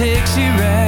Side of this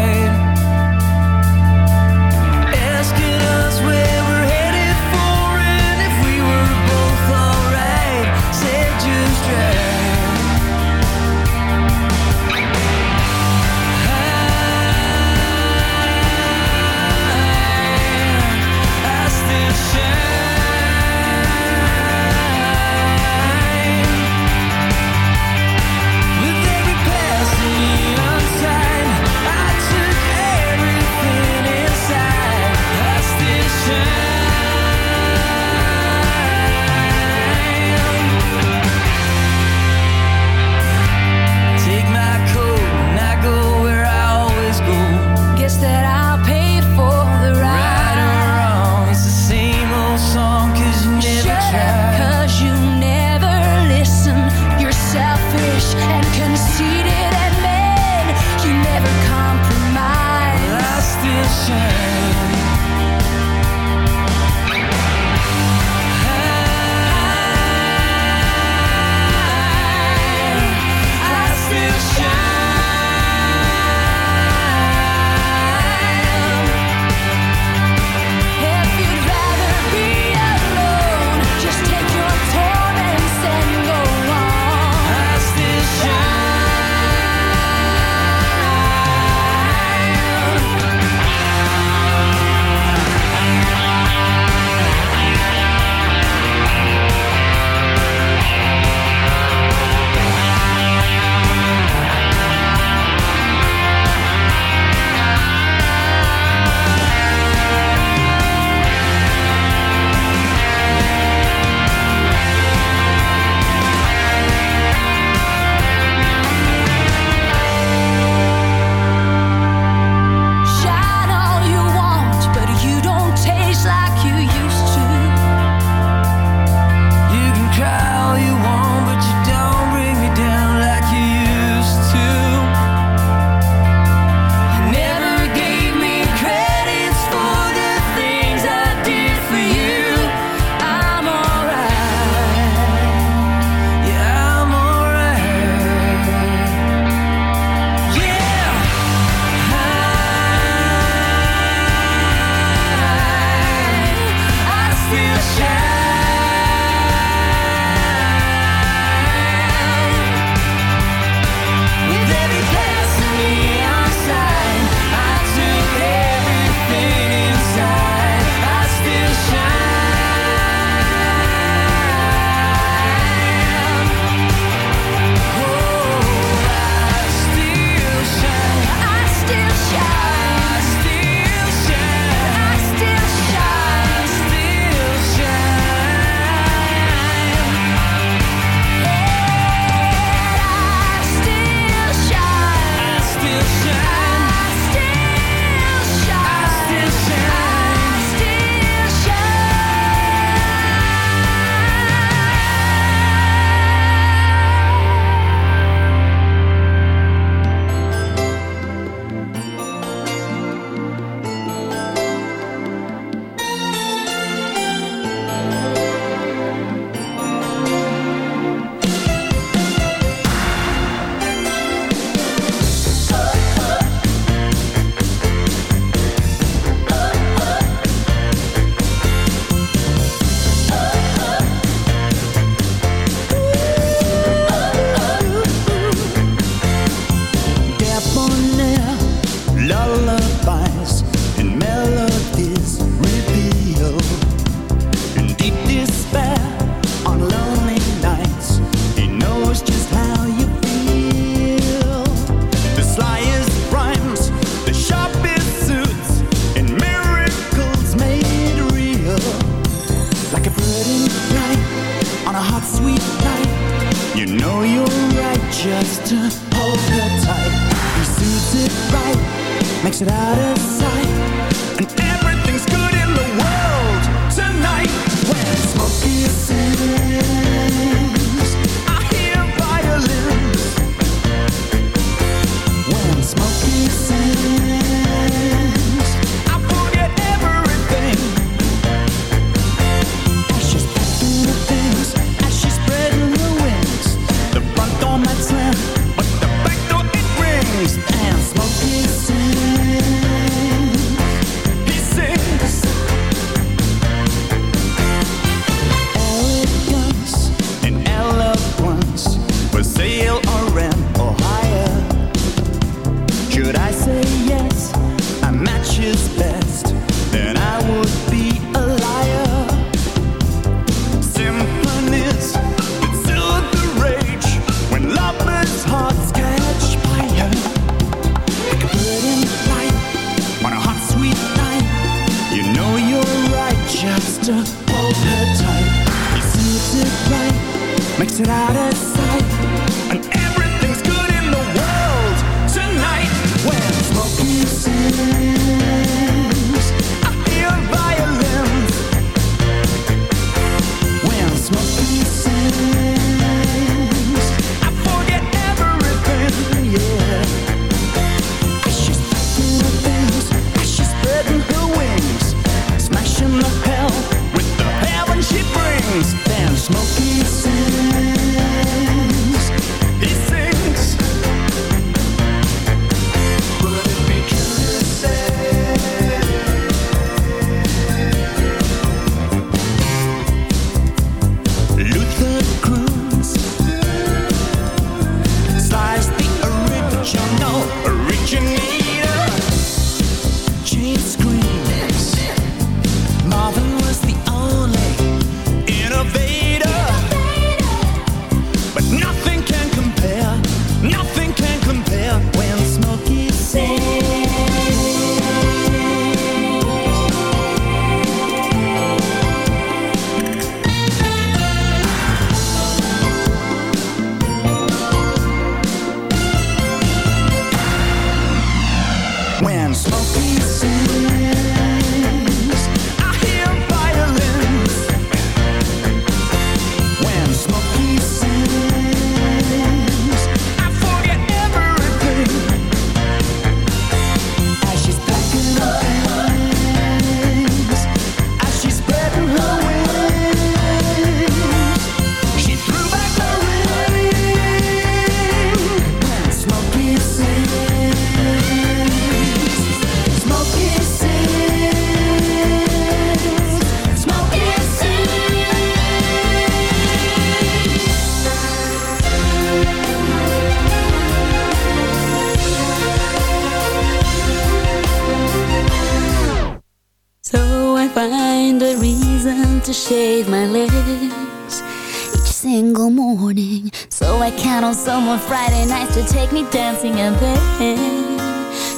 single morning. So I count on someone Friday nights to take me dancing and then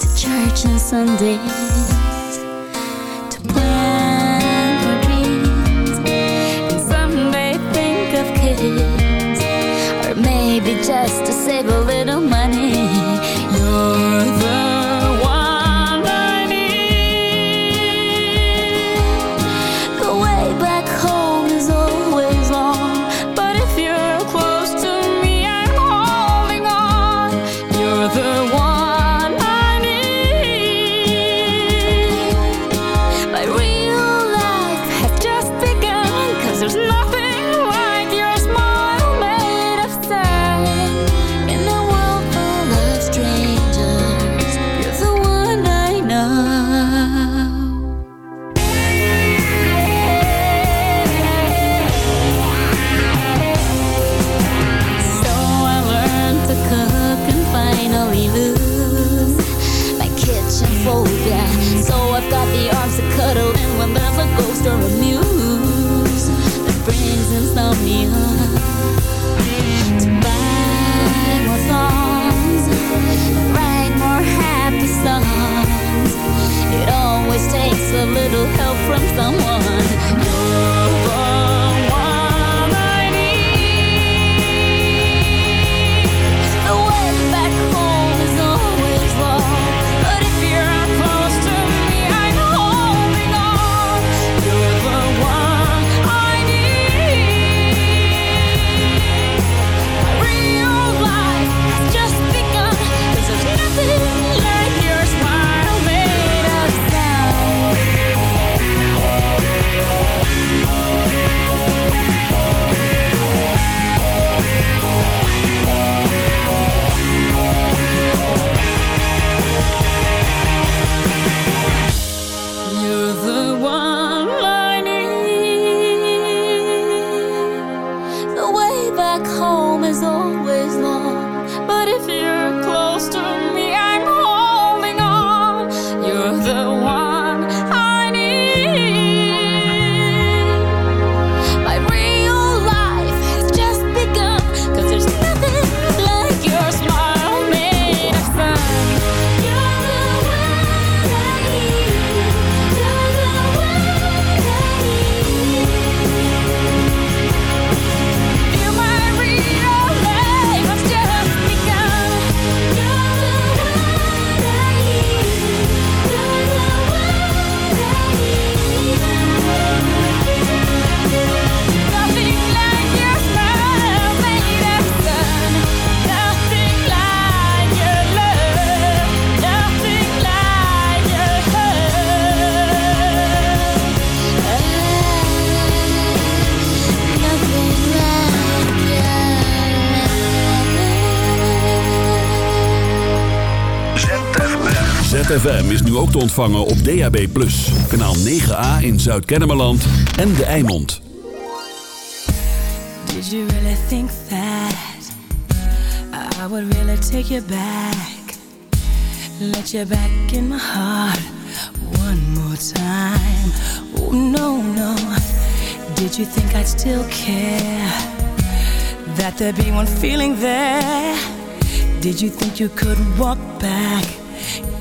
To church on Sundays Or maybe just to save a little money ZFM is nu ook te ontvangen op DAB+. Kanaal 9A in Zuid-Kennemerland en De Eimond. Did you really think that I would really take you back Let you back in my heart one more time Oh no, no Did you think I'd still care That there'd be one feeling there Did you think you could walk back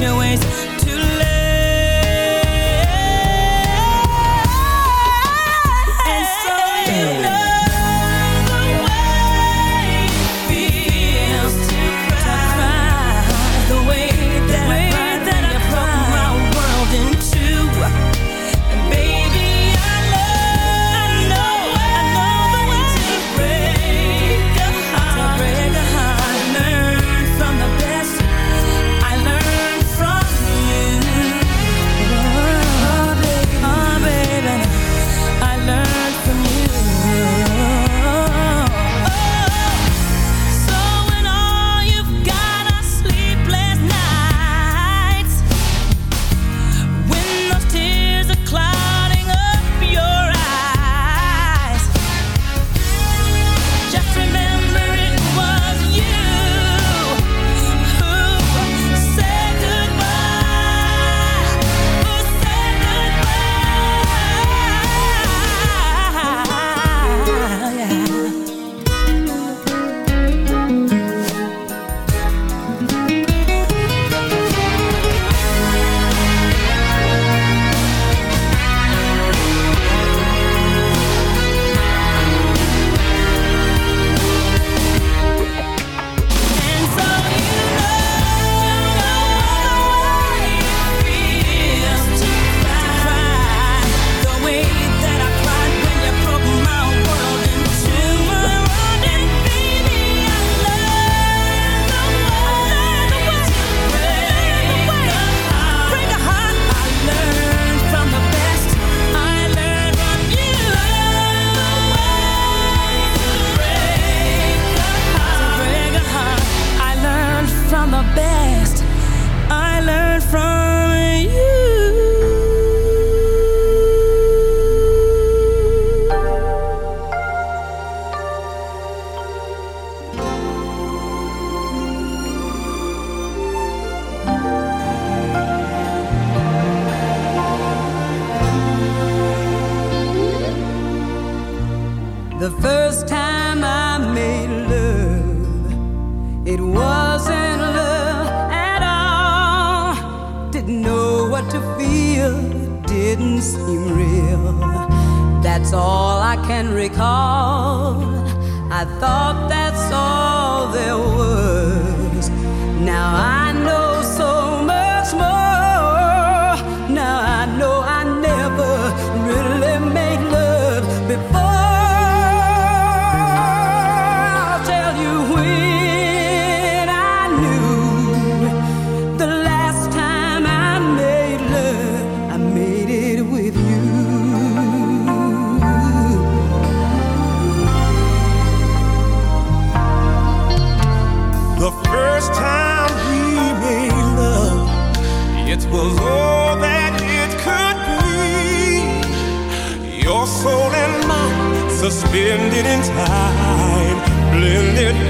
your ways.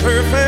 Blended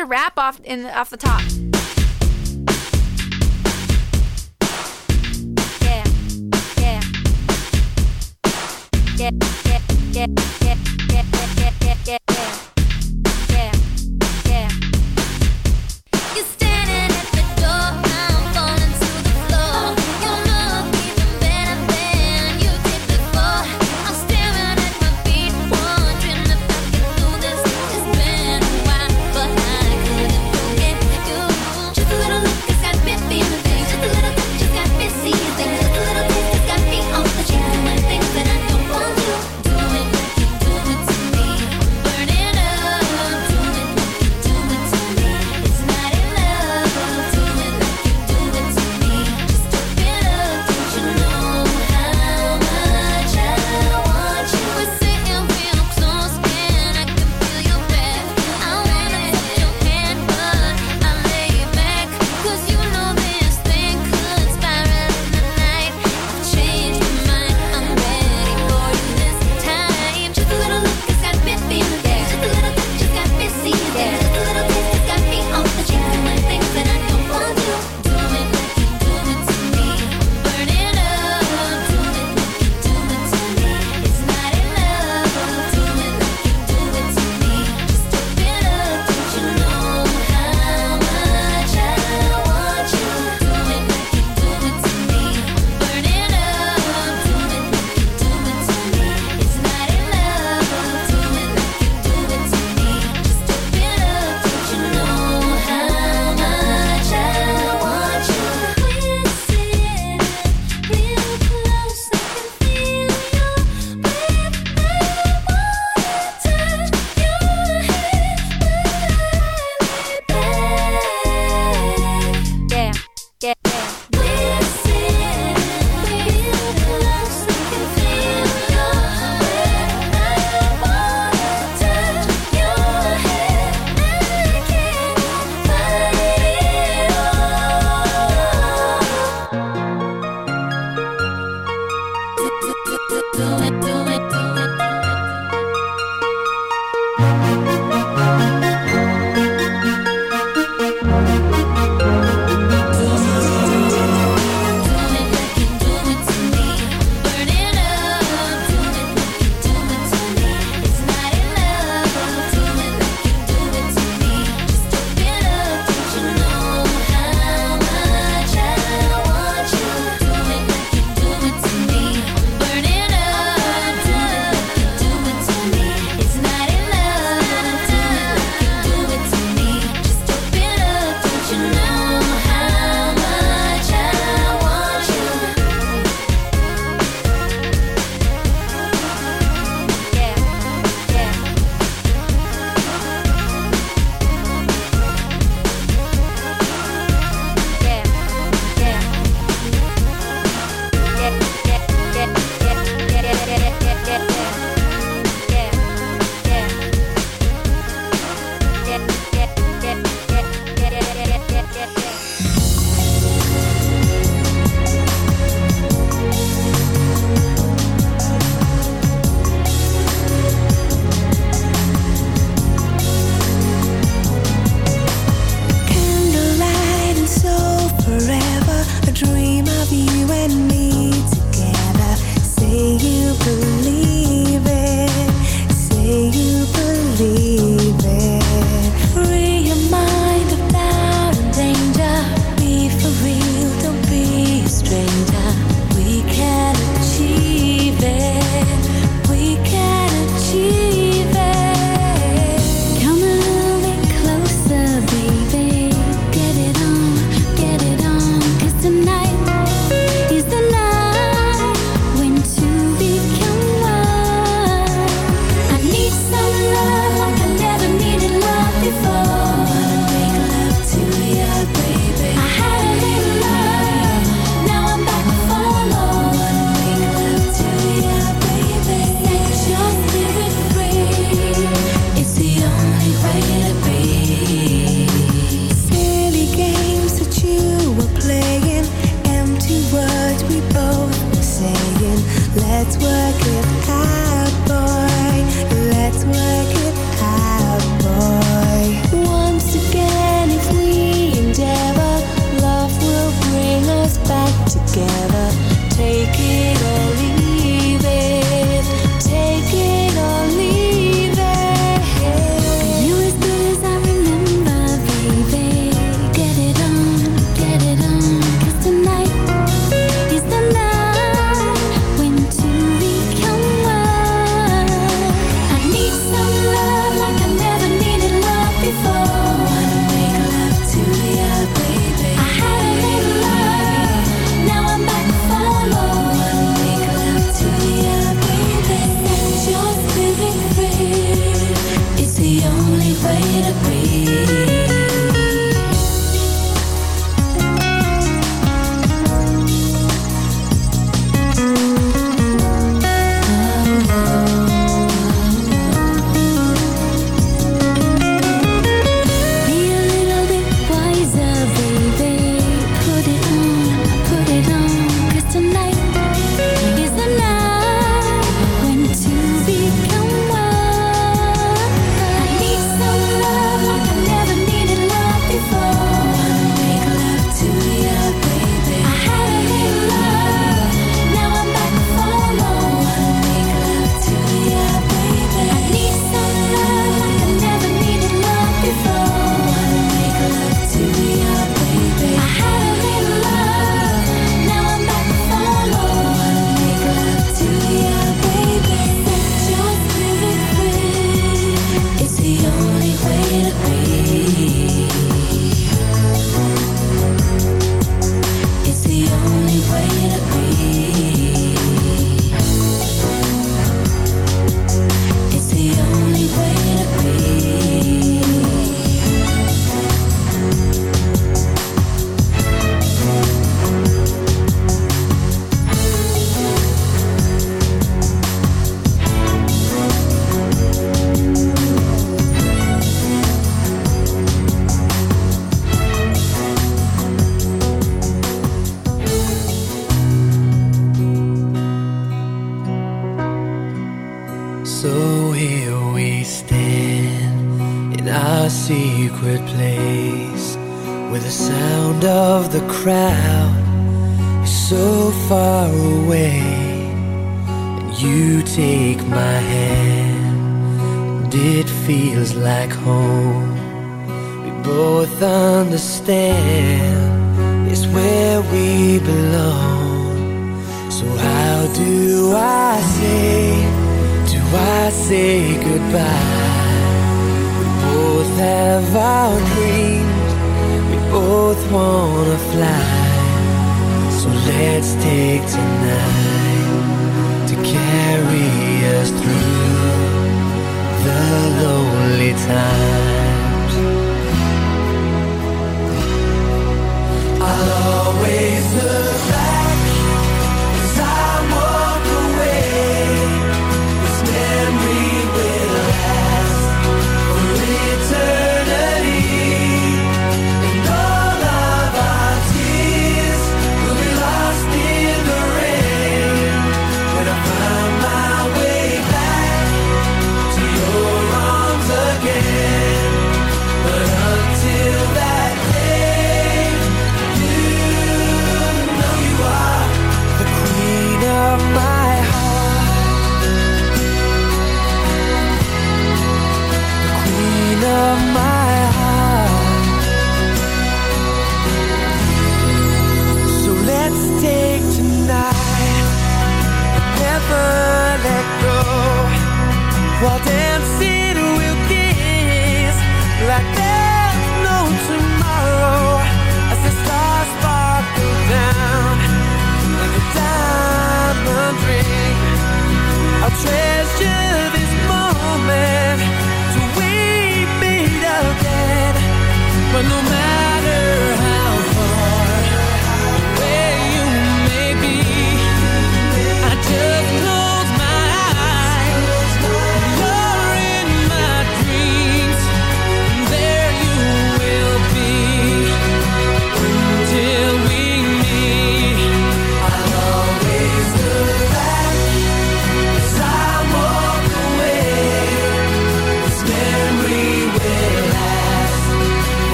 to rap off in off the top.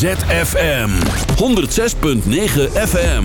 ZFM. 106.9 FM